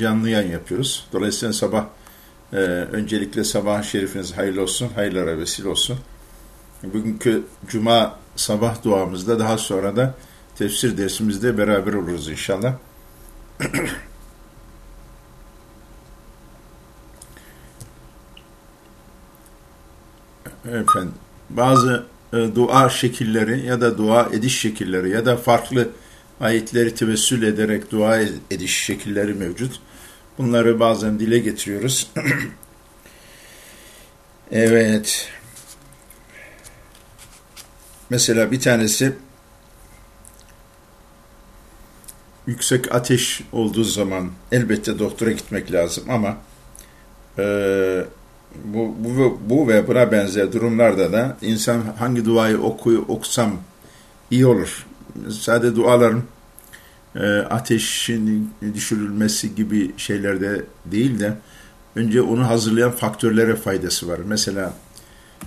canlı yayın yapıyoruz. Dolayısıyla sabah e, öncelikle sabah şerifiniz hayırlı olsun, hayırlara vesile olsun. Bugünkü cuma sabah duamızda daha sonra da tefsir dersimizde beraber oluruz inşallah. Efendim, bazı e, dua şekilleri ya da dua ediş şekilleri ya da farklı ayetleri tevessül ederek dua ediş şekilleri mevcut. Bunları bazen dile getiriyoruz. evet. Mesela bir tanesi yüksek ateş olduğu zaman elbette doktora gitmek lazım ama e, bu, bu, bu ve buna benzer durumlarda da insan hangi duayı okuyu okusam iyi olur. Sade duaların ateşin düşürülmesi gibi şeylerde değil de önce onu hazırlayan faktörlere faydası var. Mesela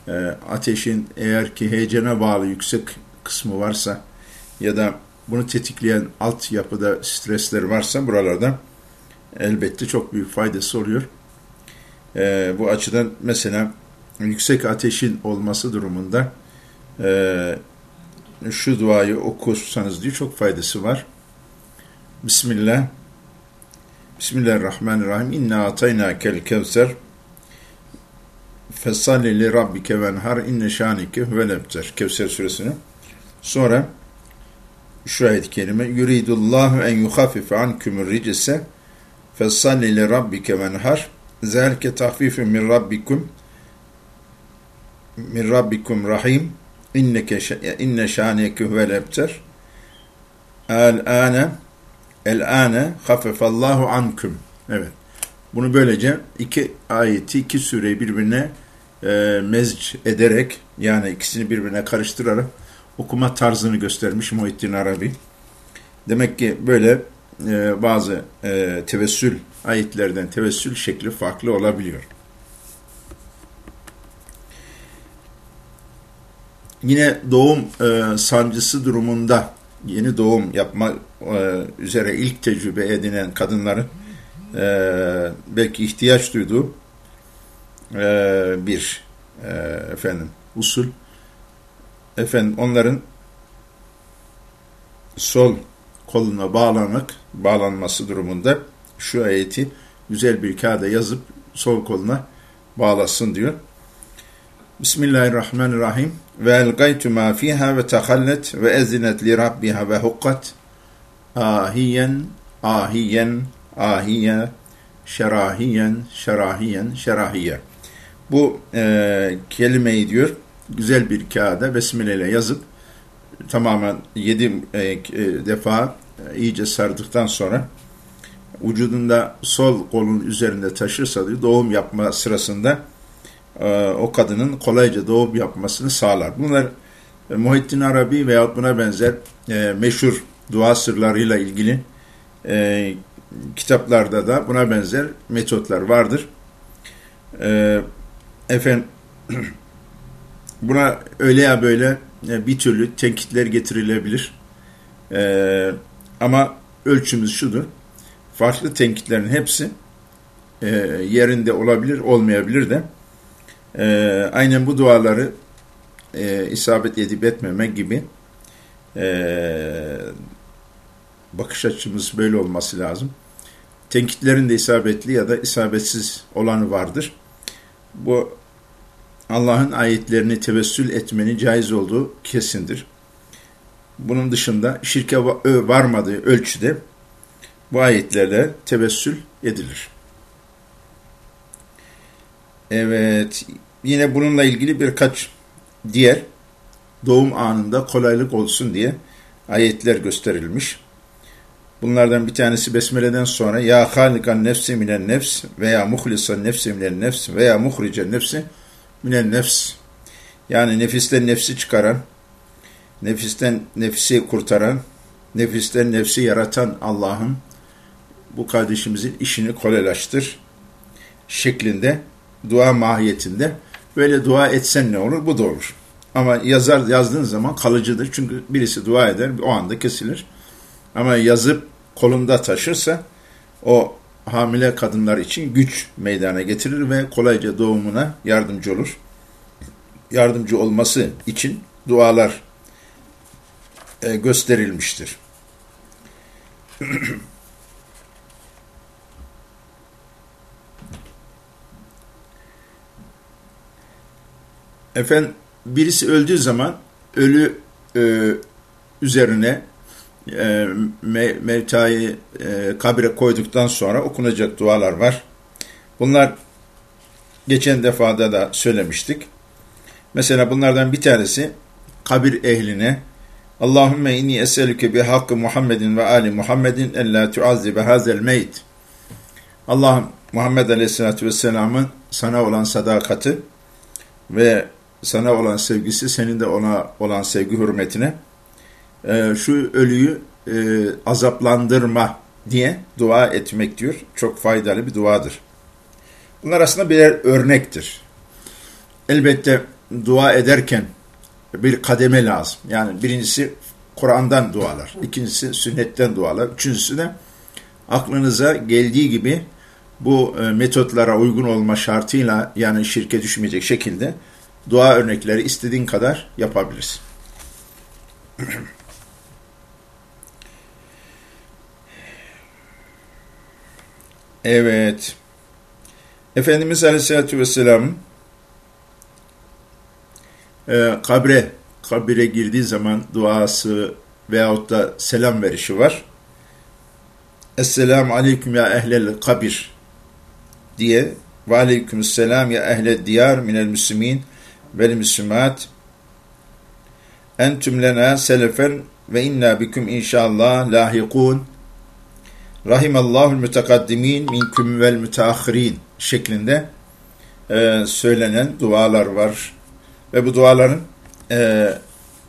e, ateşin eğer ki heyecana bağlı yüksek kısmı varsa ya da bunu tetikleyen alt yapıda stresler varsa buralarda elbette çok büyük faydası oluyor. E, bu açıdan mesela yüksek ateşin olması durumunda e, şu duayı okursanız diye çok faydası var. Bismillah. Bismillahirrahmanirrahim. İnna atayna kel kevser. Fesalli li rabbike venhar inne şanike huvel ebter. Kevser suresini. Sonra şu ayet-i kerime yuridullahu en yuhafife ankumur ricise fesalli li rabbike venhar zelke tahfifun min rabbikum min rabbikum rahim inneke inne şanike huvel ebter el ane El-ane hafefallahu ankum. Evet. Bunu böylece iki ayeti, iki sureyi birbirine e, mezc ederek yani ikisini birbirine karıştırarak okuma tarzını göstermiş Muhittin Arabi. Demek ki böyle e, bazı e, tevessül ayetlerden tevessül şekli farklı olabiliyor. Yine doğum e, sancısı durumunda yeni doğum yapma üzere ilk tecrübe edinen kadınların e, belki ihtiyaç duyduğu e, bir e, efendim usul efendim onların sol koluna bağlanmak bağlanması durumunda şu ayeti güzel bir kağıda yazıp sol koluna bağlasın diyor. Bismillahirrahmanirrahim. Ve elgaytu ma fiha ve tehallet ve ezinet li rabbiha ve hukkat ahiyen ahiyen ahiye şerahiyen şerahiyen şerahiye. Bu e, kelimeyi diyor güzel bir kağıda besmele ile yazıp tamamen yedi e, e, defa e, iyice sardıktan sonra vücudunda sol kolun üzerinde taşırsa diyor, doğum yapma sırasında e, o kadının kolayca doğum yapmasını sağlar. Bunlar e, Muhittin Arabi veya buna benzer e, meşhur dua sırlarıyla ilgili e, kitaplarda da buna benzer metotlar vardır. E, efendim buna öyle ya böyle e, bir türlü tenkitler getirilebilir. E, ama ölçümüz şudur. Farklı tenkitlerin hepsi e, yerinde olabilir, olmayabilir de e, aynen bu duaları e, isabet edip etmeme gibi e, bakış açımız böyle olması lazım. Tenkitlerin de isabetli ya da isabetsiz olanı vardır. Bu Allah'ın ayetlerini tevessül etmenin caiz olduğu kesindir. Bunun dışında şirke varmadığı ölçüde bu ayetlerle tevessül edilir. Evet, yine bununla ilgili birkaç diğer doğum anında kolaylık olsun diye ayetler gösterilmiş. Bunlardan bir tanesi Besmele'den sonra ya halikan nefsi minen nefs veya muhlisan nefsi minen nefs veya muhricen nefsi minen nefs yani nefisten nefsi çıkaran, nefisten nefsi kurtaran, nefisten nefsi yaratan Allah'ın bu kardeşimizin işini kolaylaştır şeklinde dua mahiyetinde böyle dua etsen ne olur? Bu da olur. Ama yazar yazdığın zaman kalıcıdır. Çünkü birisi dua eder, o anda kesilir. Ama yazıp kolunda taşırsa o hamile kadınlar için güç meydana getirir ve kolayca doğumuna yardımcı olur. Yardımcı olması için dualar e, gösterilmiştir. Efendim birisi öldüğü zaman ölü e, üzerine e, me, mevtayı e, kabire koyduktan sonra okunacak dualar var. Bunlar geçen defada da söylemiştik. Mesela bunlardan bir tanesi kabir ehline Allahümme inni eselüke bi hakkı Muhammedin ve ali Muhammedin ella tuazzibe hazel meyt. Allah'ım Muhammed Aleyhisselatü Vesselam'ın sana olan sadakati ve sana olan sevgisi, senin de ona olan sevgi hürmetine e, şu ölüyü e, azaplandırma diye dua etmek diyor. Çok faydalı bir duadır. Bunlar aslında birer örnektir. Elbette dua ederken bir kademe lazım. Yani birincisi Kur'an'dan dualar, ikincisi sünnetten dualar, üçüncüsü de aklınıza geldiği gibi bu e, metotlara uygun olma şartıyla yani şirke düşmeyecek şekilde dua örnekleri istediğin kadar yapabilirsin. Evet. Efendimiz Aleyhisselatü Vesselam e, kabre, kabire girdiği zaman duası veyahut da selam verişi var. Esselamu aleyküm ya ehlel kabir diye ve aleykümselam ya ehled diyar minel müslimin vel müslümat entüm lena selefen ve inna biküm inşallah lahikun rahimallahu mütekaddimin minküm vel müteahhirin şeklinde e, söylenen dualar var. Ve bu duaların e,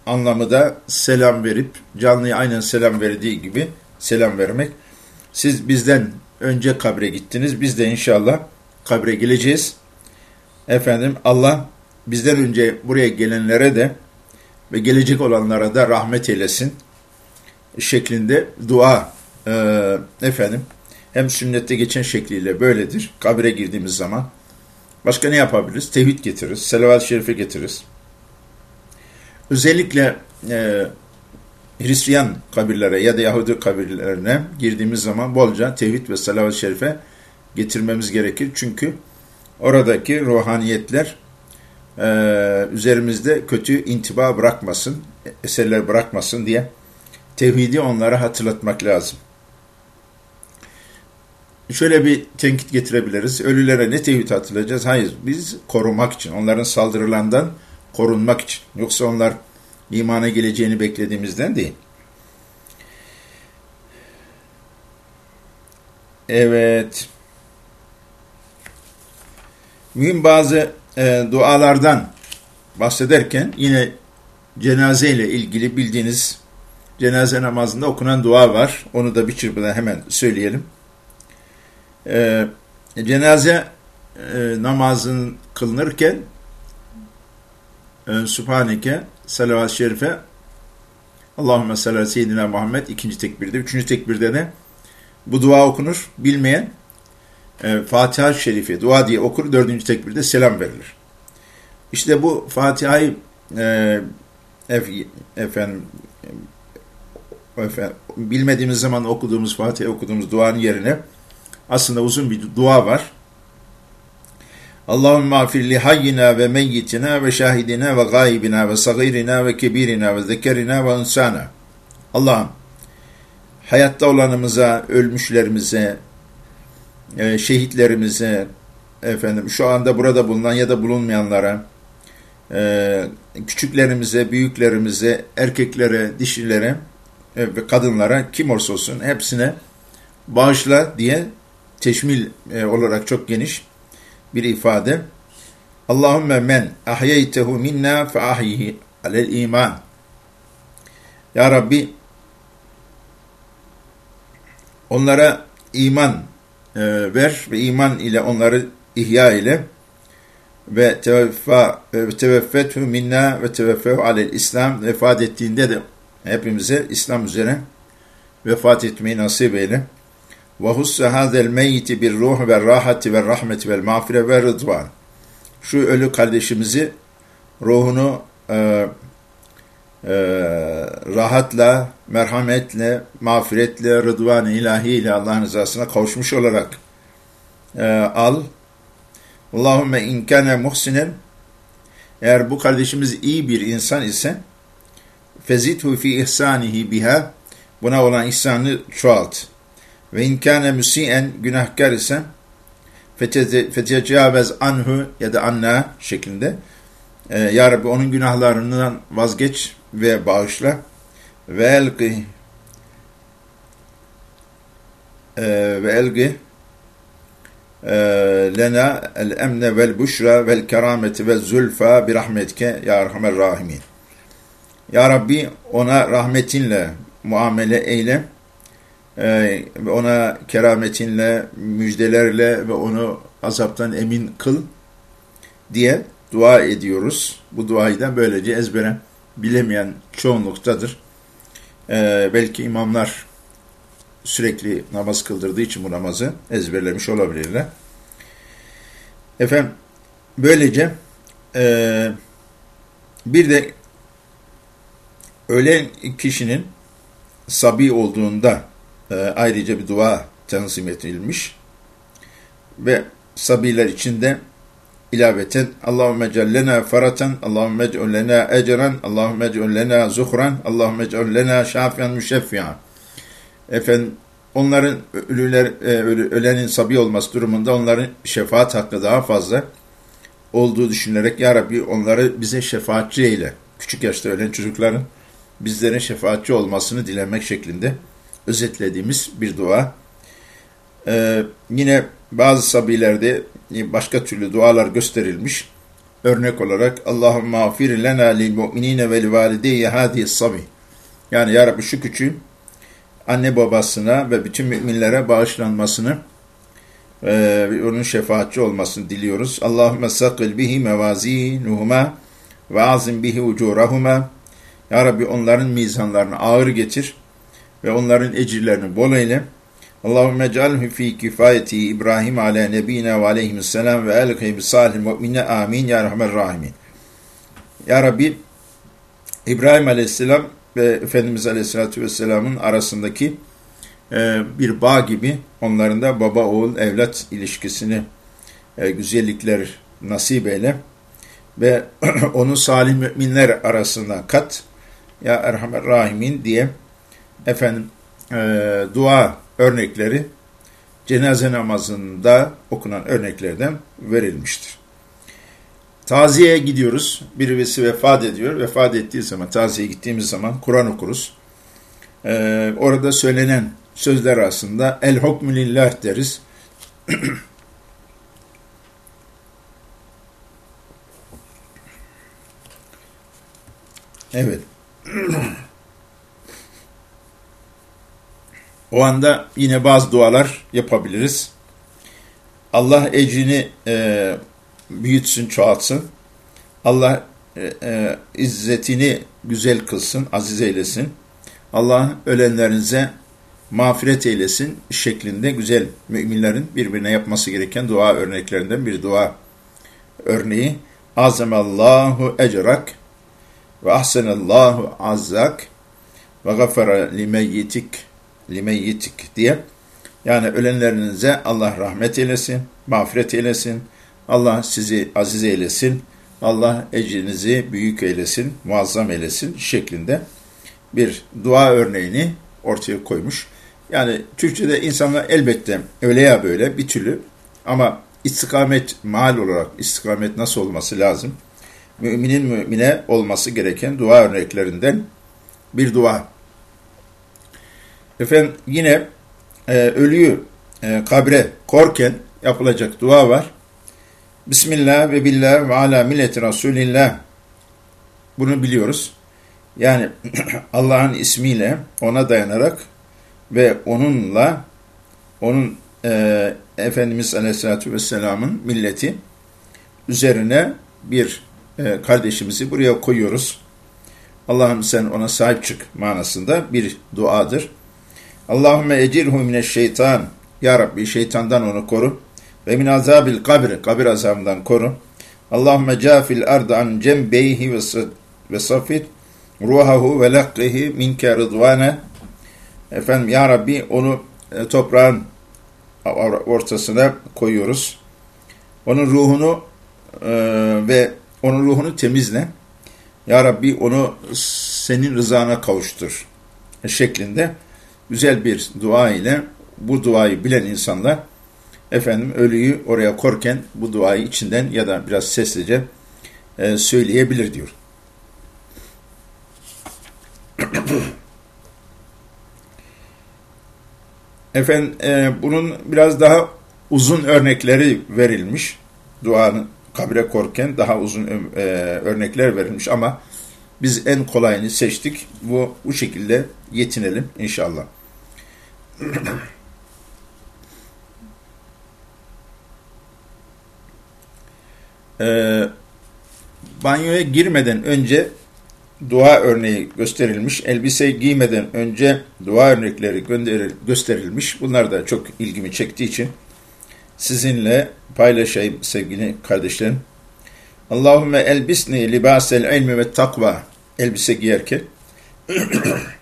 anlamı da selam verip, canlıya aynen selam verdiği gibi selam vermek. Siz bizden önce kabre gittiniz, biz de inşallah kabre geleceğiz. Efendim Allah bizden önce buraya gelenlere de ve gelecek olanlara da rahmet eylesin şeklinde dua e, efendim hem sünnette geçen şekliyle böyledir. Kabire girdiğimiz zaman başka ne yapabiliriz? Tevhid getiririz, selavat-ı şerife getiririz. Özellikle e, Hristiyan kabirlere ya da Yahudi kabirlerine girdiğimiz zaman bolca tevhid ve salavat-ı şerife getirmemiz gerekir. Çünkü oradaki ruhaniyetler e, üzerimizde kötü intiba bırakmasın, eserler bırakmasın diye tevhidi onlara hatırlatmak lazım. Şöyle bir tenkit getirebiliriz. Ölülere ne tevhid hatırlayacağız? Hayır, biz korumak için, onların saldırılarından korunmak için. Yoksa onlar imana geleceğini beklediğimizden değil. Evet. Mühim bazı e, dualardan bahsederken yine cenaze ile ilgili bildiğiniz cenaze namazında okunan dua var. Onu da bir çırpıda hemen söyleyelim. E, cenaze e, namazın kılınırken e, Subhaneke salavat-ı şerife Allahümme sallallahu seyyidina Muhammed ikinci tekbirde, üçüncü tekbirde de bu dua okunur. Bilmeyen e, Fatiha-i Şerife dua diye okur. Dördüncü tekbirde selam verilir. İşte bu Fatiha'yı e, ef, efendim, efendim bilmediğimiz zaman okuduğumuz Fatiha okuduğumuz duanın yerine aslında uzun bir dua var. Allahümme afir li hayyina ve meyyitina ve şahidina ve gaibina ve sagirina ve kebirina ve zekerina ve insana. Allah'ım hayatta olanımıza, ölmüşlerimize, e, şehitlerimize, efendim şu anda burada bulunan ya da bulunmayanlara, e, küçüklerimize, büyüklerimize, erkeklere, dişilere e, ve kadınlara kim olursa olsun hepsine bağışla diye teşmil olarak çok geniş bir ifade. Allahümme men ahyeytehu minna fe ahyihi alel iman. Ya Rabbi onlara iman e, ver ve iman ile onları ihya ile ve teveffa ve teveffethu minna ve teveffehu alel İslam vefat ettiğinde de hepimize İslam üzere vefat etmeyi nasip eyle. Ve rahati ve rahmeti ve mağfire ve rıdvan. Şu ölü kardeşimizi ruhunu e, e, rahatla, merhametle, mağfiretle, rıdvan-ı ilahi ile Allah'ın rızasına kavuşmuş olarak e, al. Allahümme inkâne muhsinen eğer bu kardeşimiz iyi bir insan ise fezithu fi ihsanihi biha buna olan ihsanı çoğalt. Ve inkâne müsiyen günahkar ise fetecavez anhu ya da anna şeklinde e, Ya Rabbi onun günahlarından vazgeç ve bağışla ve elgi e, ve elgi e, lena el emne vel buşra vel kerameti ve zulfa bir rahmetke ya erhamer rahimin. Ya Rabbi ona rahmetinle muamele eyle ee, ona kerametinle, müjdelerle ve onu azaptan emin kıl diye dua ediyoruz. Bu duayı da böylece ezbere bilemeyen çoğunluktadır. Ee, belki imamlar sürekli namaz kıldırdığı için bu namazı ezberlemiş olabilirler. Efendim, böylece e, bir de ölen kişinin sabi olduğunda e, ayrıca bir dua tanzim edilmiş. Ve sabiler içinde ilaveten Allahümme cellena faraten, Allahümme ec'ullena ecran, Allahümme ec'ullena zuhran, Allahümme ec'ullena şafiyan müşeffiyan. Efendim onların ölüler, e, ölenin sabi olması durumunda onların şefaat hakkı daha fazla olduğu düşünülerek Ya Rabbi onları bize şefaatçi eyle. Küçük yaşta ölen çocukların bizlerin şefaatçi olmasını dilemek şeklinde özetlediğimiz bir dua. Ee, yine bazı sabilerde başka türlü dualar gösterilmiş. Örnek olarak Allahümme afir lena lil mu'minine ve li valideyye hadihi sabi. Yani ya Rabbi şu küçüğün anne babasına ve bütün müminlere bağışlanmasını ve onun şefaatçi olmasını diliyoruz. Allahümme sakil bihi mevazinuhuma ve azim bihi ucurahuma. Ya Rabbi onların mizanlarını ağır getir ve onların ecirlerini bol eyle. Allahümme cealhu fi kifayeti İbrahim ala nebine ve aleyhisselam ve elkhi bi salih mu'mine amin ya rahmer rahimin. Ya Rabbi İbrahim aleyhisselam ve Efendimiz aleyhisselatü vesselamın arasındaki e, bir bağ gibi onların da baba oğul evlat ilişkisini e, güzellikler nasip eyle ve onu salih müminler arasında kat ya Erhamer Rahimin diye efendim e, dua örnekleri cenaze namazında okunan örneklerden verilmiştir. Taziyeye gidiyoruz. Birisi vefat ediyor. Vefat ettiği zaman, taziyeye gittiğimiz zaman Kur'an okuruz. Ee, orada söylenen sözler arasında el hukmü lillah deriz. evet. O anda yine bazı dualar yapabiliriz. Allah ecrini e, büyütsün, çoğaltsın. Allah e, e, izzetini güzel kılsın, aziz eylesin. Allah ölenlerinize mağfiret eylesin şeklinde güzel müminlerin birbirine yapması gereken dua örneklerinden bir dua örneği. Azemallahu ecrak ve ahsenallahu azzak ve gafara limeyyitik limeyyitik diye. Yani ölenlerinize Allah rahmet eylesin, mağfiret eylesin, Allah sizi aziz eylesin, Allah ecrinizi büyük eylesin, muazzam eylesin şeklinde bir dua örneğini ortaya koymuş. Yani Türkçe'de insanlar elbette öyle ya böyle bir türlü ama istikamet mal olarak istikamet nasıl olması lazım? Müminin mümine olması gereken dua örneklerinden bir dua. Efendim yine e, ölüyü e, kabre korken yapılacak dua var. Bismillah ve billah ve ala milleti Resulillah. Bunu biliyoruz. Yani Allah'ın ismiyle ona dayanarak ve onunla onun e, Efendimiz Aleyhisselatü Vesselam'ın milleti üzerine bir e, kardeşimizi buraya koyuyoruz. Allah'ım sen ona sahip çık manasında bir duadır. Allahümme ecirhu mineşşeytan Ya Rabbi şeytandan onu koru. Ve min azabil kabri, kabir azabından koru. Allahümme cafil ardı an cembeyhi ve safit ruhahu ve lakkihi minke rıdvane. Efendim Ya Rabbi onu e, toprağın ortasına koyuyoruz. Onun ruhunu e, ve onun ruhunu temizle. Ya Rabbi onu senin rızana kavuştur şeklinde güzel bir dua ile bu duayı bilen insanlar efendim ölüyü oraya korken bu duayı içinden ya da biraz seslice e, söyleyebilir diyor. Efendim e, bunun biraz daha uzun örnekleri verilmiş. Duanın kabre korken daha uzun e, örnekler verilmiş ama biz en kolayını seçtik. Bu bu şekilde yetinelim inşallah. E, banyoya girmeden önce dua örneği gösterilmiş. Elbise giymeden önce dua örnekleri gösterilmiş. Bunlar da çok ilgimi çektiği için sizinle paylaşayım sevgili kardeşlerim. Allahümme elbisni libasel ilmi ve takva elbise giyerken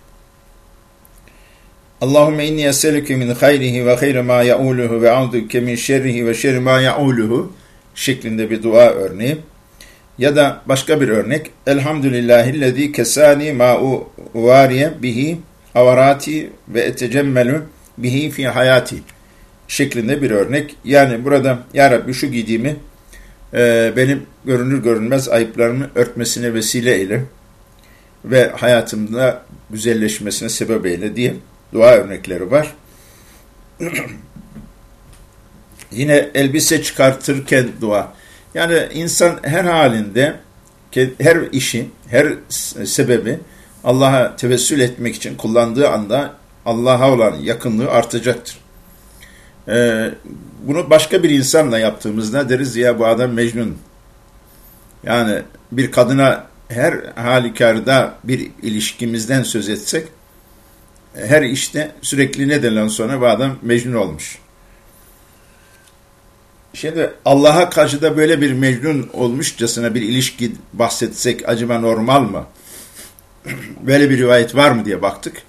Allahümme inni eselüke min hayrihi ve hayre ma ya'uluhu ve auduke min şerrihi ve şerri ma ya'uluhu şeklinde bir dua örneği. Ya da başka bir örnek. Elhamdülillahillezî kesani ma uvariye bihi avarati ve etecemmelü bihi fi hayati şeklinde bir örnek. Yani burada Ya Rabbi şu giydiğimi e, benim görünür görünmez ayıplarımı örtmesine vesile eyle ve hayatımda güzelleşmesine sebep eyle diye dua örnekleri var. Yine elbise çıkartırken dua. Yani insan her halinde, her işi, her sebebi Allah'a tevessül etmek için kullandığı anda Allah'a olan yakınlığı artacaktır. Ee, bunu başka bir insanla yaptığımızda deriz ya bu adam Mecnun. Yani bir kadına her halükarda bir ilişkimizden söz etsek, her işte sürekli nedenden sonra bu adam Mecnun olmuş. Şimdi Allah'a karşı da böyle bir mecnun olmuşçasına bir ilişki bahsetsek acaba normal mı? Böyle bir rivayet var mı diye baktık.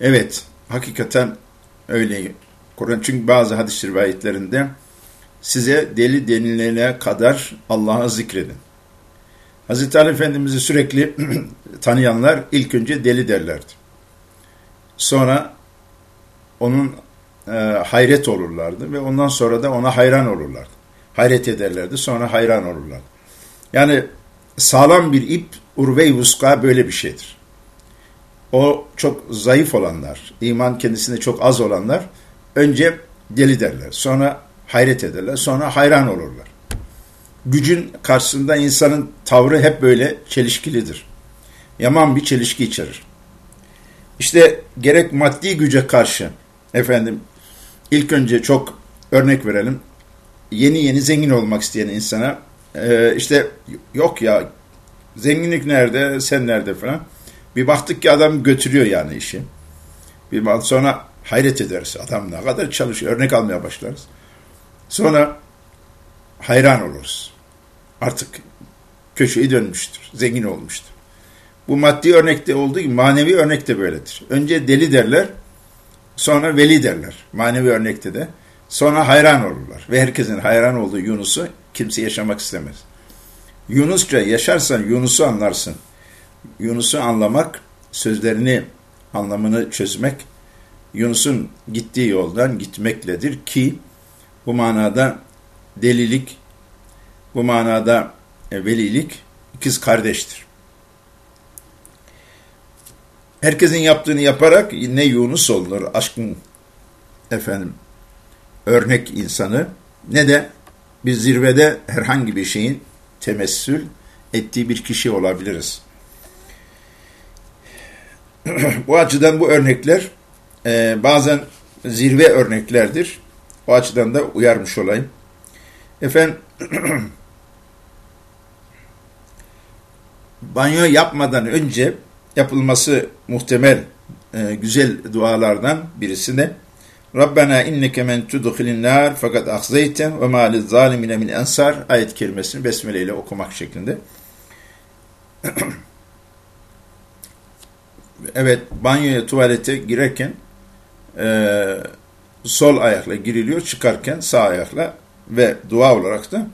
Evet, hakikaten öyle. Kur'an çünkü bazı hadis rivayetlerinde size deli denilene kadar Allah'a zikredin. Hazreti Ali Efendimiz'i sürekli tanıyanlar ilk önce deli derlerdi. Sonra onun e, hayret olurlardı ve ondan sonra da ona hayran olurlardı. Hayret ederlerdi sonra hayran olurlardı. Yani sağlam bir ip urve-i vuska böyle bir şeydir. O çok zayıf olanlar, iman kendisinde çok az olanlar önce deli derler, sonra hayret ederler, sonra hayran olurlar. Gücün karşısında insanın tavrı hep böyle çelişkilidir. Yaman bir çelişki içerir. İşte gerek maddi güce karşı efendim ilk önce çok örnek verelim. Yeni yeni zengin olmak isteyen insana e, işte yok ya zenginlik nerede sen nerede falan. Bir baktık ki adam götürüyor yani işi. Bir sonra hayret ederiz. Adam ne kadar çalışıyor. Örnek almaya başlarız. Sonra hayran oluruz. Artık köşeyi dönmüştür. Zengin olmuştur. Bu maddi örnekte olduğu gibi manevi örnek de böyledir. Önce deli derler. Sonra veli derler. Manevi örnekte de. Sonra hayran olurlar. Ve herkesin hayran olduğu Yunus'u kimse yaşamak istemez. Yunusça yaşarsan Yunus'u anlarsın. Yunus'u anlamak, sözlerini, anlamını çözmek, Yunus'un gittiği yoldan gitmekledir ki bu manada delilik, bu manada e, velilik ikiz kardeştir. Herkesin yaptığını yaparak ne Yunus olunur aşkın efendim örnek insanı ne de bir zirvede herhangi bir şeyin temessül ettiği bir kişi olabiliriz. bu açıdan bu örnekler e, bazen zirve örneklerdir. O açıdan da uyarmış olayım. Efendim banyo yapmadan önce yapılması muhtemel e, güzel dualardan birisine Rabbena inneke men tudkhilin nar fakat ahzeyten ve ma lizalimine min ensar ayet kelimesini besmele ile okumak şeklinde. evet banyoya tuvalete girerken e, sol ayakla giriliyor çıkarken sağ ayakla ve dua olarak da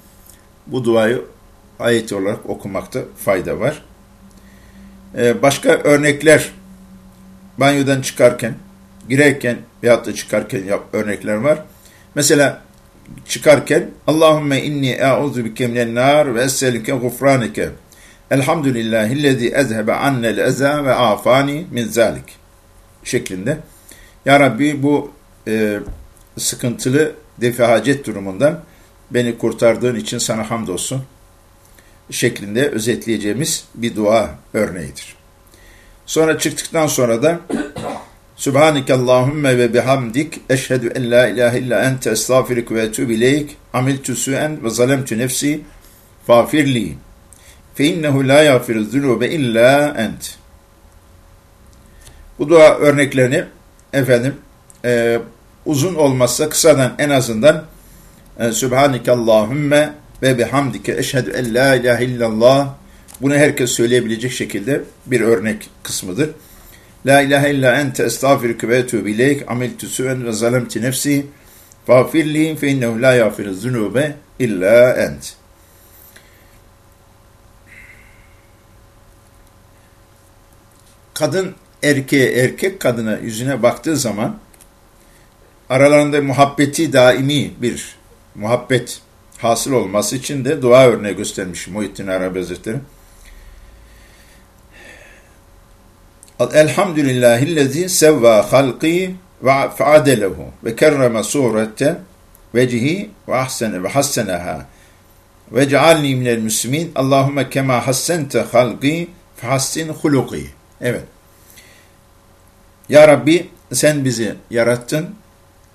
bu duayı ayet olarak okumakta fayda var. E, başka örnekler banyodan çıkarken girerken veyahut da çıkarken örnekler var. Mesela çıkarken Allahümme inni e'udhu bike minen nar ve esselike gufranike. Elhamdülillahillezî ezhebe annel eza ve afani min zalik. Şeklinde. Ya Rabbi bu e, sıkıntılı defahacet durumundan beni kurtardığın için sana hamdolsun şeklinde özetleyeceğimiz bir dua örneğidir. Sonra çıktıktan sonra da Subhaneke Allahümme ve bihamdik eşhedü en la ilahe illa ente estağfirik ve etûbü ileyk amiltü süen ve zalemtü nefsi fafirli fe innehu la yağfiru zunube illa ent. Bu dua örneklerini efendim e, uzun olmazsa kısadan en azından e, Subhaneke Allahümme ve bihamdike eşhedü en la ilahe illallah bunu herkes söyleyebilecek şekilde bir örnek kısmıdır. La ilahe illa ente estağfirüke ve etûbü ileyk amiltü süen ve zalemti nefsi fağfirli fe innehu la yağfiru zunube illa ent. Kadın erkeğe, erkek kadına yüzüne baktığı zaman aralarında muhabbeti daimi bir muhabbet hasıl olması için de dua örneği göstermiş Muhittin Arabi Hazretleri. Elhamdülillahillezî sevvâ halqî ve feadelehu ve kerreme surette vecihi ve ahsene ve hasseneha ve cealni minel müslimin Allahümme kema hassente halqî fehassin huluqî. Evet. Ya Rabbi sen bizi yarattın,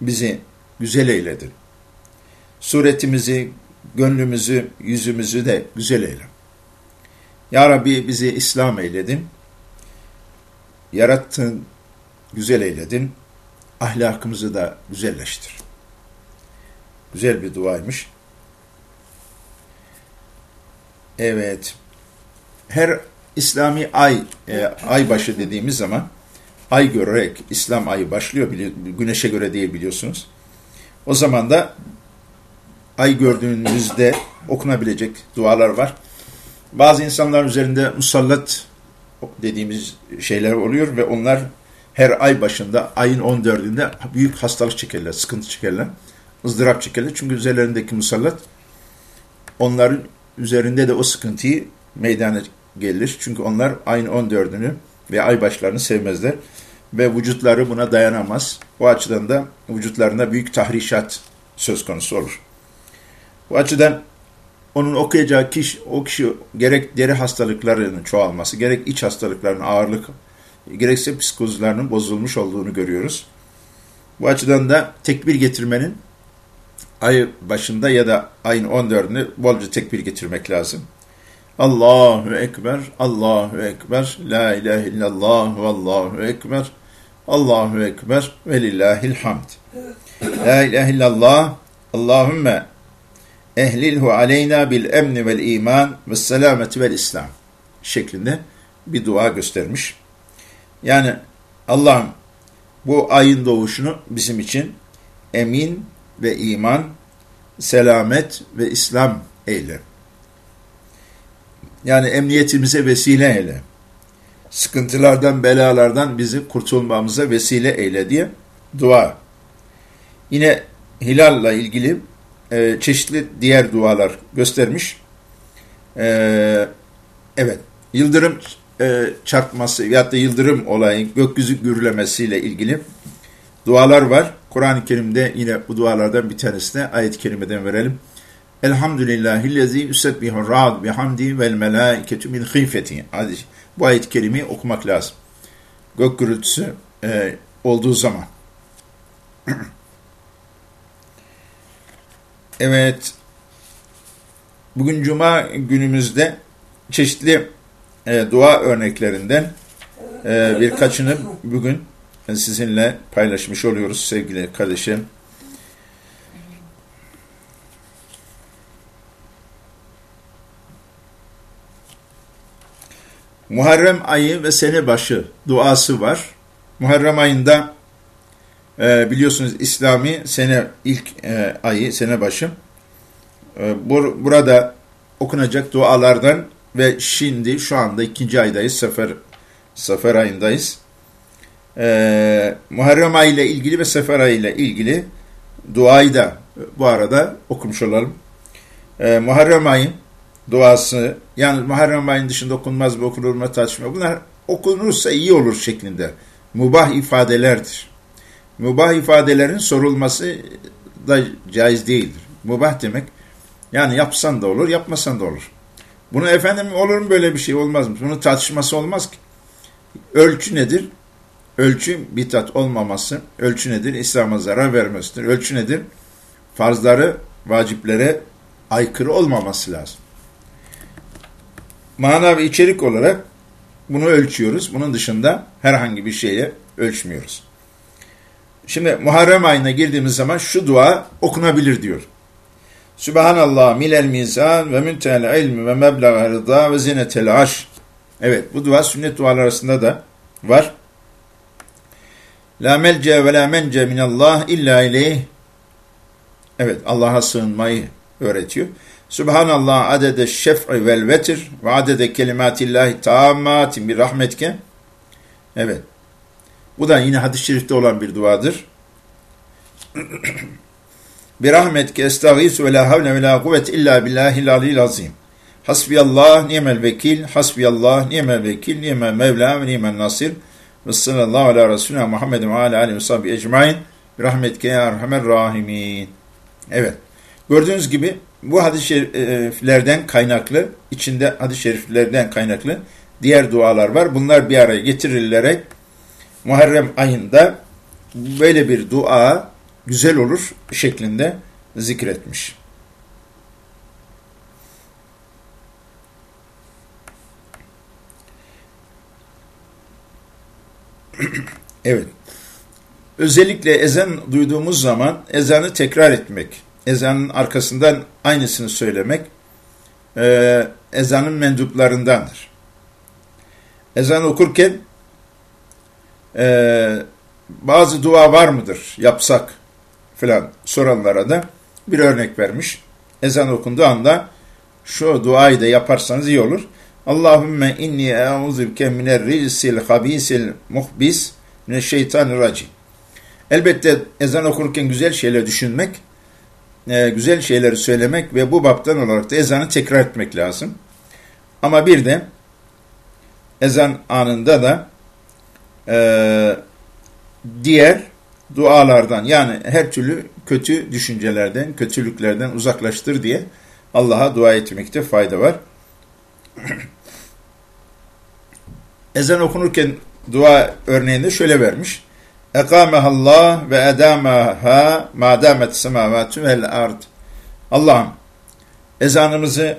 bizi güzel eyledin. Suretimizi, gönlümüzü, yüzümüzü de güzel eyle. Ya Rabbi bizi İslam eyledin yarattın, güzel eyledin, ahlakımızı da güzelleştir. Güzel bir duaymış. Evet. Her İslami ay, e, ay başı dediğimiz zaman ay görerek İslam ayı başlıyor. Güneşe göre değil biliyorsunuz. O zaman da ay gördüğünüzde okunabilecek dualar var. Bazı insanlar üzerinde musallat dediğimiz şeyler oluyor ve onlar her ay başında ayın 14'ünde büyük hastalık çekerler, sıkıntı çekerler, ızdırap çekerler. Çünkü üzerlerindeki musallat onların üzerinde de o sıkıntıyı meydana gelir. Çünkü onlar ayın 14'ünü ve ay başlarını sevmezler ve vücutları buna dayanamaz. O açıdan da vücutlarında büyük tahrişat söz konusu olur. Bu açıdan onun okuyacağı kişi, o kişi gerek deri hastalıklarının çoğalması, gerek iç hastalıklarının ağırlık, gerekse psikolojilerinin bozulmuş olduğunu görüyoruz. Bu açıdan da tekbir getirmenin ay başında ya da ayın 14'ünü bolca tekbir getirmek lazım. Allahu Ekber, Allahu Ekber, La ilahe illallah Allahu Ekber, Allahu Ekber ve lillahil hamd. La ilahe illallah, Allahümme ehlilhu aleyna bil emni vel iman ve selameti vel İslam şeklinde bir dua göstermiş. Yani Allah'ım bu ayın doğuşunu bizim için emin ve iman, selamet ve İslam eyle. Yani emniyetimize vesile eyle. Sıkıntılardan, belalardan bizi kurtulmamıza vesile eyle diye dua. Yine hilalla ilgili e, çeşitli diğer dualar göstermiş. E, evet, yıldırım e, çarpması ya da yıldırım olayı, gökyüzü gürlemesiyle ilgili dualar var. Kur'an-ı Kerim'de yine bu dualardan bir tanesine ayet-i kerimeden verelim. Elhamdülillahillezî yüsebbihur ra'd bihamdi vel melâiketü min khifeti. Bu ayet-i kerimeyi okumak lazım. Gök gürültüsü e, olduğu zaman. Evet, bugün Cuma günümüzde çeşitli e, dua örneklerinden e, birkaçını bugün sizinle paylaşmış oluyoruz sevgili kardeşim. Muharrem ayı ve sene başı duası var. Muharrem ayında e, biliyorsunuz İslami sene ilk e, ayı, sene başı. E, bur burada okunacak dualardan ve şimdi şu anda ikinci aydayız, sefer, sefer ayındayız. E, Muharrem ayı ile ilgili ve sefer ayı ile ilgili duayı da bu arada okumuş olalım. E, Muharrem ayı duası, yani Muharrem ayının dışında okunmaz mı, okunur mu tartışma. Bunlar okunursa iyi olur şeklinde. Mubah ifadelerdir. Mubah ifadelerin sorulması da caiz değildir. Mubah demek, yani yapsan da olur, yapmasan da olur. Bunu efendim olur mu böyle bir şey olmaz mı? Bunun tartışması olmaz ki. Ölçü nedir? Ölçü bitat olmaması. Ölçü nedir? İslam'a zarar vermesidir. Ölçü nedir? Farzları, vaciplere aykırı olmaması lazım mana ve içerik olarak bunu ölçüyoruz. Bunun dışında herhangi bir şeye ölçmüyoruz. Şimdi Muharrem ayına girdiğimiz zaman şu dua okunabilir diyor. Sübhanallah milel mizan ve müntel ilmi ve meblağ rıda ve zinetel aş. Evet bu dua sünnet dualar arasında da var. La melce ve la mence minallah illa ileyh. Evet Allah'a sığınmayı öğretiyor. Subhanallah adede şef'i vel vetir ve adede kelimatillahi tammatin bir rahmetke. Evet. Bu da yine hadis-i şerifte olan bir duadır. bir rahmetke estağisu ve la havle ve la kuvvet illa billahil alil azim. Hasbiyallah ni'mel vekil, hasbiyallah ni'mel vekil, ni'mel mevla ve ni'mel nasir. Ve sallallahu ala Resulüne Muhammedin ve ala aleyhi ve sahibi ecmain. Bir rahmetke ya erhamer rahimin. Evet. Gördüğünüz gibi bu hadis-i şeriflerden kaynaklı, içinde hadis-i şeriflerden kaynaklı diğer dualar var. Bunlar bir araya getirilerek Muharrem ayında böyle bir dua güzel olur şeklinde zikretmiş. evet. Özellikle ezan duyduğumuz zaman ezanı tekrar etmek ezanın arkasından aynısını söylemek e, ezanın menduplarındandır. Ezan okurken e, bazı dua var mıdır yapsak filan soranlara da bir örnek vermiş. Ezan okunduğu anda şu duayı da yaparsanız iyi olur. Allahümme inni e'uzubike miner rizsil habisil muhbis mineşşeytanirracim. Elbette ezan okurken güzel şeyler düşünmek e, güzel şeyleri söylemek ve bu baptan olarak da ezanı tekrar etmek lazım. Ama bir de ezan anında da e, diğer dualardan yani her türlü kötü düşüncelerden, kötülüklerden uzaklaştır diye Allah'a dua etmekte fayda var. Ezan okunurken dua örneğinde şöyle vermiş. Ekamehallah ve edamaha ma damet semavatü vel ard. Allah'ım ezanımızı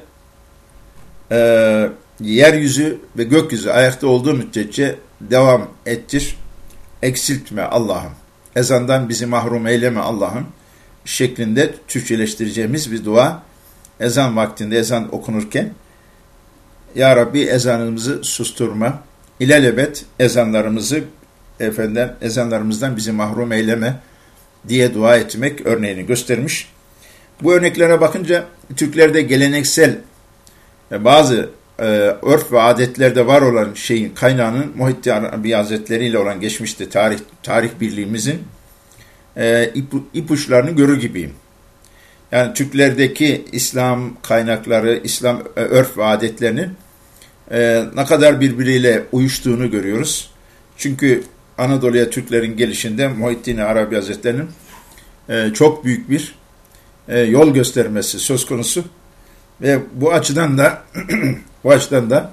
e, yeryüzü ve gökyüzü ayakta olduğu müddetçe devam ettir. Eksiltme Allah'ım. Ezandan bizi mahrum eyleme Allah'ım. Şeklinde Türkçeleştireceğimiz bir dua. Ezan vaktinde ezan okunurken Ya Rabbi ezanımızı susturma. İlelebet ezanlarımızı efendim ezanlarımızdan bizi mahrum eyleme diye dua etmek örneğini göstermiş. Bu örneklere bakınca Türklerde geleneksel e, bazı e, örf ve adetlerde var olan şeyin kaynağının Muhitti Arabi Hazretleri ile olan geçmişte tarih tarih birliğimizin e, ipu, ipuçlarını görür gibiyim. Yani Türklerdeki İslam kaynakları, İslam e, örf ve adetlerinin e, ne kadar birbiriyle uyuştuğunu görüyoruz. Çünkü Anadolu'ya Türklerin gelişinde Muhittin Arabi Hazretleri'nin e, çok büyük bir e, yol göstermesi söz konusu ve bu açıdan da bu açıdan da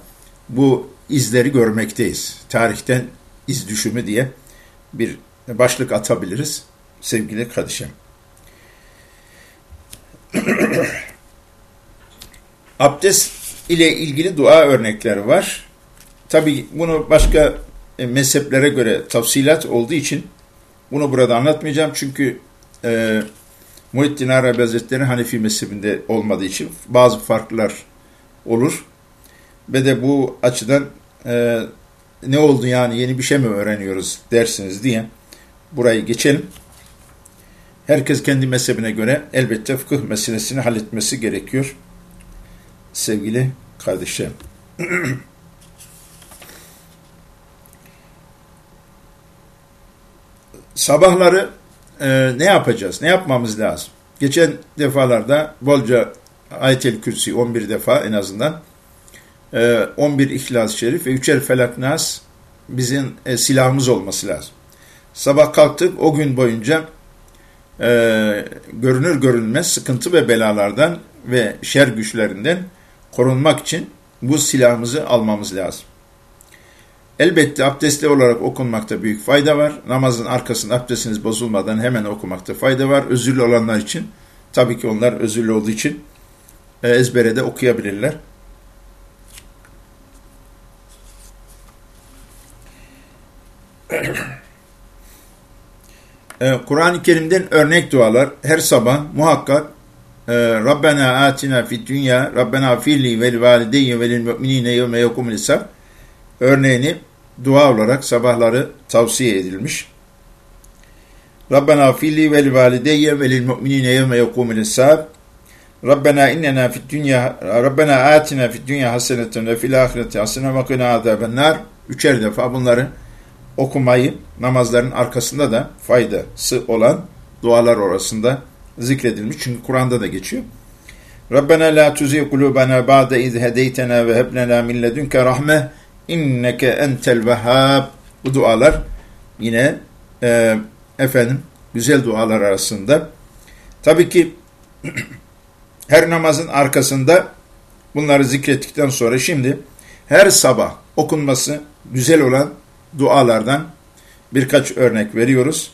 bu izleri görmekteyiz. Tarihten iz düşümü diye bir başlık atabiliriz sevgili kardeşim. Abdest ile ilgili dua örnekleri var. Tabi bunu başka e, mezheplere göre tafsilat olduğu için bunu burada anlatmayacağım. Çünkü e, Muhittin Arabi Hazretleri Hanefi mezhebinde olmadığı için bazı farklar olur. Ve de bu açıdan e, ne oldu yani yeni bir şey mi öğreniyoruz dersiniz diye burayı geçelim. Herkes kendi mezhebine göre elbette fıkıh meselesini halletmesi gerekiyor. Sevgili kardeşlerim. Sabahları e, ne yapacağız? Ne yapmamız lazım? Geçen defalarda bolca Ayet-el Kürsi 11 defa en azından 11 e, İhlas-ı Şerif ve 3'er Felak Nas bizim e, silahımız olması lazım. Sabah kalktık o gün boyunca e, görünür görünmez sıkıntı ve belalardan ve şer güçlerinden korunmak için bu silahımızı almamız lazım. Elbette abdestli olarak okunmakta büyük fayda var. Namazın arkasında abdestiniz bozulmadan hemen okumakta fayda var. Özürlü olanlar için, tabii ki onlar özürlü olduğu için e, ezbere de okuyabilirler. Kur'an-ı Kerim'den örnek dualar. Her sabah muhakkak e, Rabbena atina fid dünya Rabbena firli vel valideyye velil müminine yevme yekumul hesab örneğini dua olarak sabahları tavsiye edilmiş. Rabbena firli vel valideyye velil müminine yevme yekumul hesab Rabbena innena fid dünya Rabbena atina fid dünya haseneten ve fil ahireti hasene ve qina azabennar. Üçer defa bunları okumayı namazların arkasında da faydası olan dualar orasında zikredilmiş. Çünkü Kur'an'da da geçiyor. Rabbena la tuzi kulubana ba'de iz hedeytena ve heb lena min ledunke rahme inneke entel vehhab. Bu dualar yine e, efendim güzel dualar arasında. Tabii ki her namazın arkasında bunları zikrettikten sonra şimdi her sabah okunması güzel olan dualardan birkaç örnek veriyoruz.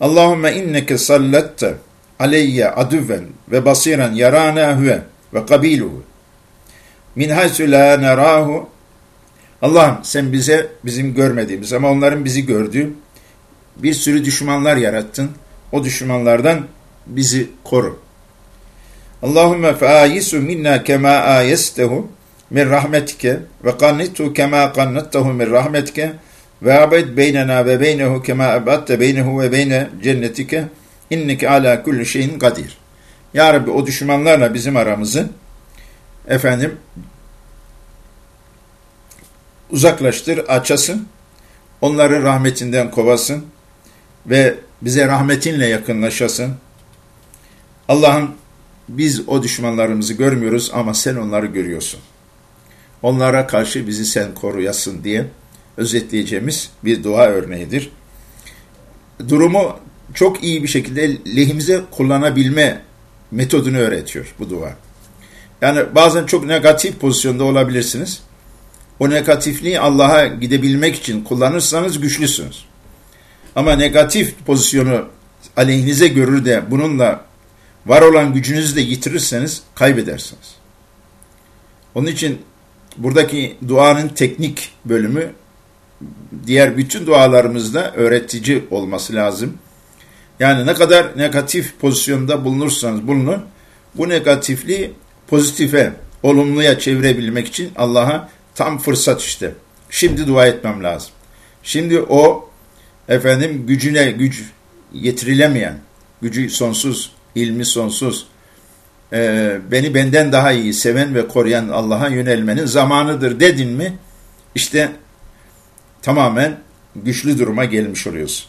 Allahümme inneke sallatte aleyye adüven ve basiren yarana huve ve kabiluhu min haysu la nerahu Allah'ım sen bize bizim görmediğimiz ama onların bizi gördüğü bir sürü düşmanlar yarattın. O düşmanlardan bizi koru. Allahümme feayisu minna kema ayestehu min rahmetike ve kannitu kema kannattahu min rahmetike ve abed beynena ve beynehu kema abatte beynehu ve beyne cennetike inneke ala kulli şeyin kadir. Ya Rabbi o düşmanlarla bizim aramızı efendim uzaklaştır, açasın, onları rahmetinden kovasın ve bize rahmetinle yakınlaşasın. Allah'ım biz o düşmanlarımızı görmüyoruz ama sen onları görüyorsun. Onlara karşı bizi sen koruyasın diye özetleyeceğimiz bir dua örneğidir. Durumu çok iyi bir şekilde lehimize kullanabilme metodunu öğretiyor bu dua. Yani bazen çok negatif pozisyonda olabilirsiniz. O negatifliği Allah'a gidebilmek için kullanırsanız güçlüsünüz. Ama negatif pozisyonu aleyhinize görür de bununla var olan gücünüzü de yitirirseniz kaybedersiniz. Onun için buradaki duanın teknik bölümü diğer bütün dualarımızda öğretici olması lazım. Yani ne kadar negatif pozisyonda bulunursanız bulunun, bu negatifliği pozitife, olumluya çevirebilmek için Allah'a tam fırsat işte. Şimdi dua etmem lazım. Şimdi o efendim gücüne güç getirilemeyen, gücü sonsuz, ilmi sonsuz, e, beni benden daha iyi seven ve koruyan Allah'a yönelmenin zamanıdır dedin mi, işte tamamen güçlü duruma gelmiş oluyorsun.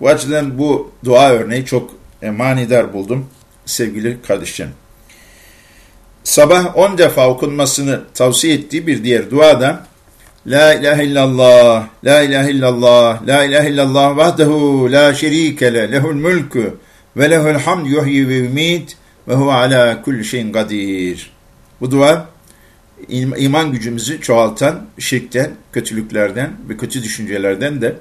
Bu açıdan bu dua örneği çok e, manidar buldum sevgili kardeşlerim. Sabah on defa okunmasını tavsiye ettiği bir diğer duada La ilahe illallah, la ilahe illallah, la ilahe illallah vahdehu la şerike le, lehul mülkü ve lehul hamd yuhyi ve ümit ve huve ala kulli şeyin kadir. Bu dua iman gücümüzü çoğaltan şirkten, kötülüklerden ve kötü düşüncelerden de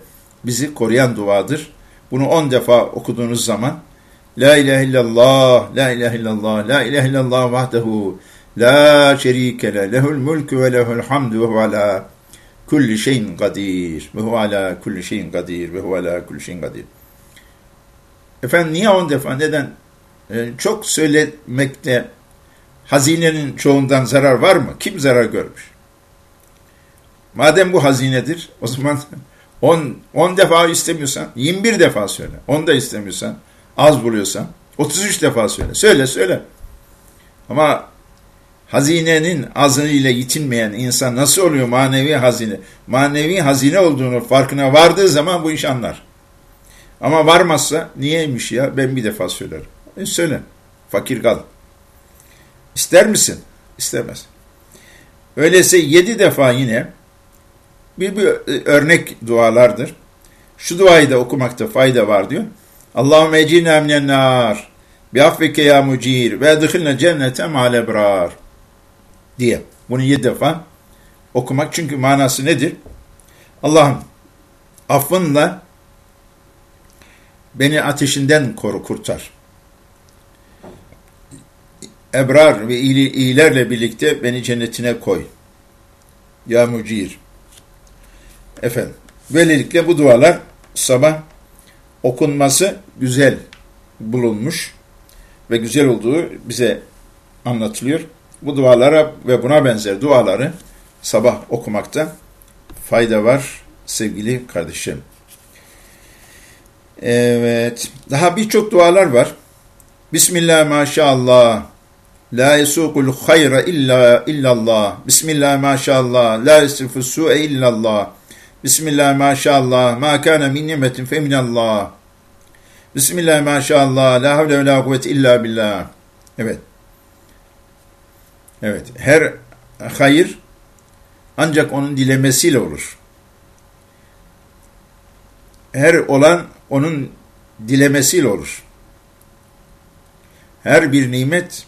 bizi koruyan duadır. Bunu on defa okuduğunuz zaman La ilahe illallah, la ilahe illallah, la ilahe illallah vahdehu, la şerike le, lehul mulku ve lehul hamdu ve ala kulli şeyin kadir ve huve ala kulli şeyin kadir ve huve ala kulli şeyin kadir. Efendim niye on defa neden? Ee, çok söylemekte hazinenin çoğundan zarar var mı? Kim zarar görmüş? Madem bu hazinedir o zaman 10 10 defa istemiyorsan 21 defa söyle. 10 da istemiyorsan az buluyorsan 33 defa söyle. Söyle söyle. Ama hazinenin azınıyla yitinmeyen insan nasıl oluyor manevi hazine? Manevi hazine olduğunu farkına vardığı zaman bu iş anlar. Ama varmazsa niyeymiş ya ben bir defa söylerim. E söyle. Fakir kal. İster misin? İstemez. Öyleyse yedi defa yine bir, bir örnek dualardır. Şu duayı da okumakta fayda var diyor. Allahümme ecina minen nar bi affike ya mucir ve edhilne cennete ma'al ebrar diye. Bunu yedi defa okumak. Çünkü manası nedir? Allah'ım affınla beni ateşinden koru, kurtar. Ebrar ve iyilerle birlikte beni cennetine koy. Ya mucir. Efendim, böylelikle bu dualar sabah okunması güzel bulunmuş ve güzel olduğu bize anlatılıyor. Bu dualara ve buna benzer duaları sabah okumakta fayda var sevgili kardeşim. Evet, daha birçok dualar var. Bismillah maşallah. La yesukul hayra illa illallah. Bismillah maşallah. La yesifus su'e illallah. Bismillah maşallah. Ma kana min nimetin fe minallah. Bismillah maşallah. La havle ve la kuvvete illa billah. Evet. Evet. Her hayır ancak onun dilemesiyle olur. Her olan onun dilemesiyle olur. Her bir nimet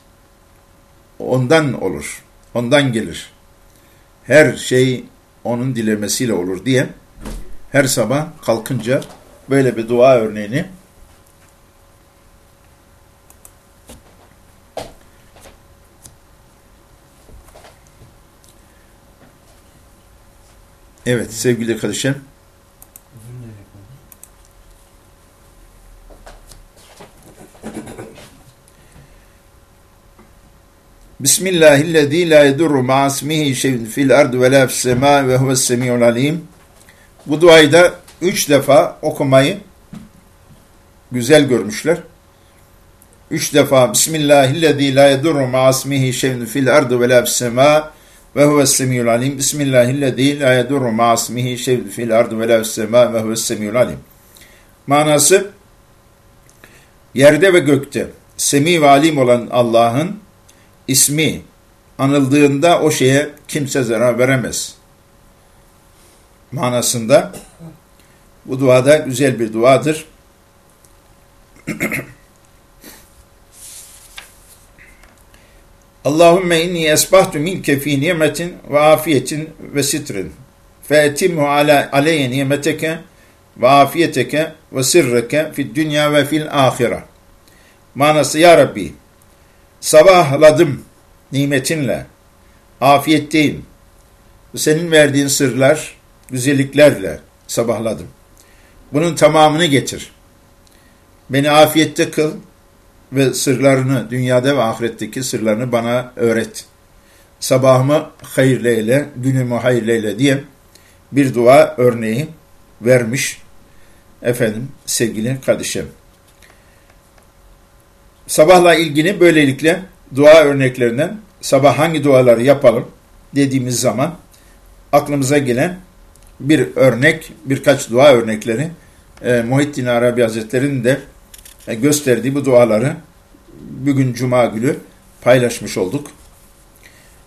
ondan olur. Ondan gelir. Her şey onun dilemesiyle olur diye her sabah kalkınca böyle bir dua örneğini Evet sevgili kardeşim Bismillahillezî la yedurru ma'asmihi şeyin fil ardı ve la fis-semâ ve huves semî'ul alim. Bu duayı da üç defa okumayı güzel görmüşler. Üç defa Bismillahillezî la yedurru ma'asmihi şeyin fil ardı ve la fis-semâ ve huves semî'ul alim. Bismillahillezî la yedurru ma'asmihi şeyin fil ardı ve la fis-semâ ve huves semî'ul alim. Manası yerde ve gökte semi ve alim olan Allah'ın ismi anıldığında o şeye kimse zarar veremez. Manasında bu duada güzel bir duadır. Allahümme inni esbahtu minke fi nimetin ve afiyetin ve sitrin fe etimhu ala aleyye nimeteke ve afiyeteke ve sirreke fi dünya ve fil ahire. Manası ya Rabbi Sabahladım nimetinle, afiyetteyim. Senin verdiğin sırlar, güzelliklerle sabahladım. Bunun tamamını getir. Beni afiyette kıl ve sırlarını, dünyada ve ahiretteki sırlarını bana öğret. Sabahımı hayırleyle, günümü hayırleyle diye bir dua örneği vermiş efendim sevgili kardeşim. Sabahla ilgili böylelikle dua örneklerinden sabah hangi duaları yapalım dediğimiz zaman aklımıza gelen bir örnek, birkaç dua örnekleri e, Muhittin Arabi Hazretleri'nin de e, gösterdiği bu duaları bugün Cuma günü paylaşmış olduk.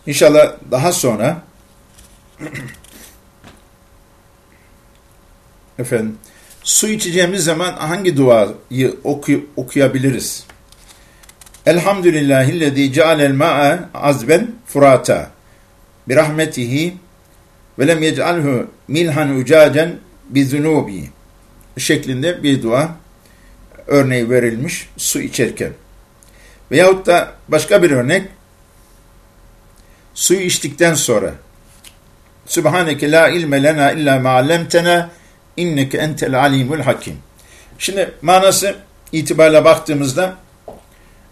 İnşallah daha sonra efendim su içeceğimiz zaman hangi duayı oku, okuyabiliriz? Elhamdülillahillezî cealel ma'a azben furata bi rahmetihi ve lem yec'alhu milhan ucacen bi zunubi şeklinde bir dua örneği verilmiş su içerken. Veyahut da başka bir örnek suyu içtikten sonra Subhaneke la ilme lena illa ma allamtena inneke entel alimul hakim. Şimdi manası itibariyle baktığımızda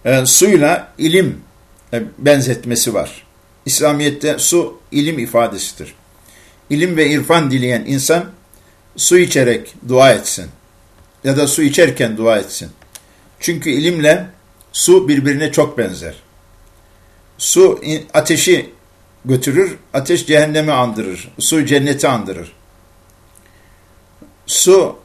e, suyla ilim e, benzetmesi var. İslamiyet'te su ilim ifadesidir. İlim ve irfan dileyen insan su içerek dua etsin ya da su içerken dua etsin. Çünkü ilimle su birbirine çok benzer. Su ateşi götürür, ateş cehennemi andırır, su cenneti andırır. Su